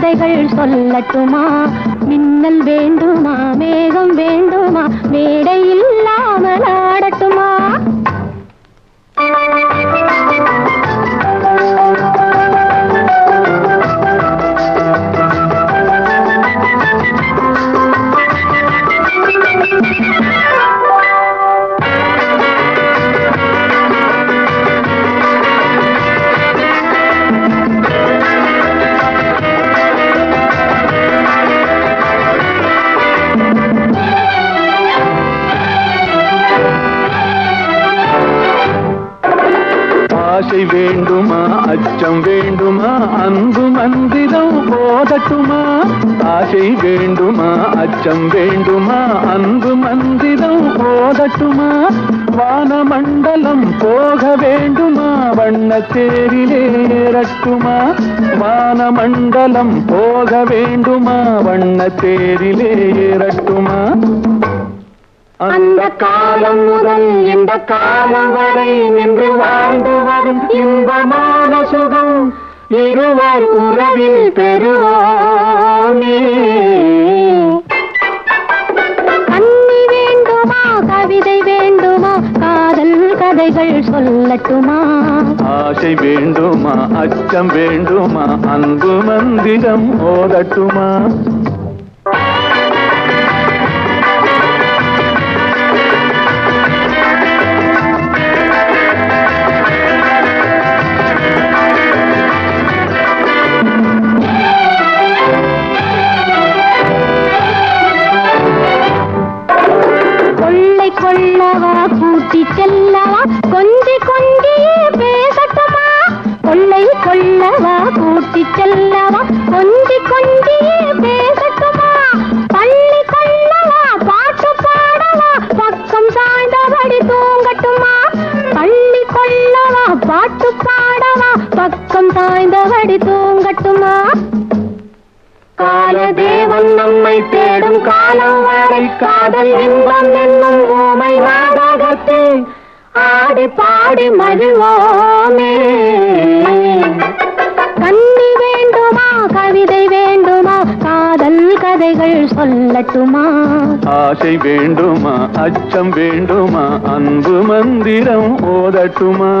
கதைகள் சொல்லட்டுமா? மின்னல் வேண்டுமா? மேகம் வேண்டுமா? மேடை இல்லாமல் ஆசை வேண்டுமா? அச்சம் வேண்டுமா? அன்பு மந்திரம் போதட்டுமா? ஆசை வேண்டுமா? அச்சம் வேண்டுமா? அன்பு மந்திரம் போதட்டுமா? வானமண்டலம் போக வேண்டுமா? வண்ண தேரிலே ஏறட்டுமா வானமண்டலம் போக வேண்டுமா? வண்ண தேரிலே ஏறட்டுமா அந்த காலம் முதல் இந்த காலம் வரை நின்று வாழ்ந்து வரும் இன்பமான சுகம் இருவர் உறவில் பெறுவோமே. கண்ணி வேண்டுமா கவிதை வேண்டுமா காதல் கதைகள் சொல்லட்டுமா? ஆசை வேண்டுமா அச்சம் வேண்டுமா அன்பு மந்திரம் ஓதட்டுமா? கொள்ளை கொள்ளவா கூட்டி செல்லவா கொஞ்சி கொஞ்சியே பேசட்டுமா? கொள்ளை கொள்ளவா கூட்டி செல்லவா கொஞ்சி கொஞ்சி காலதேவன் நம்மை தேடும் காலம் வரை காதல் இன்பம் என்னும் ஓமை நாடகத்தில் ஆடி பாடி மகிழ்வோமே. கண்ணி வேண்டுமா கவிதை வேண்டுமா காதல் கதைகள் சொல்லட்டுமா? ஆசை வேண்டுமா அச்சம் வேண்டுமா அன்பு மந்திரம் ஓதட்டுமா?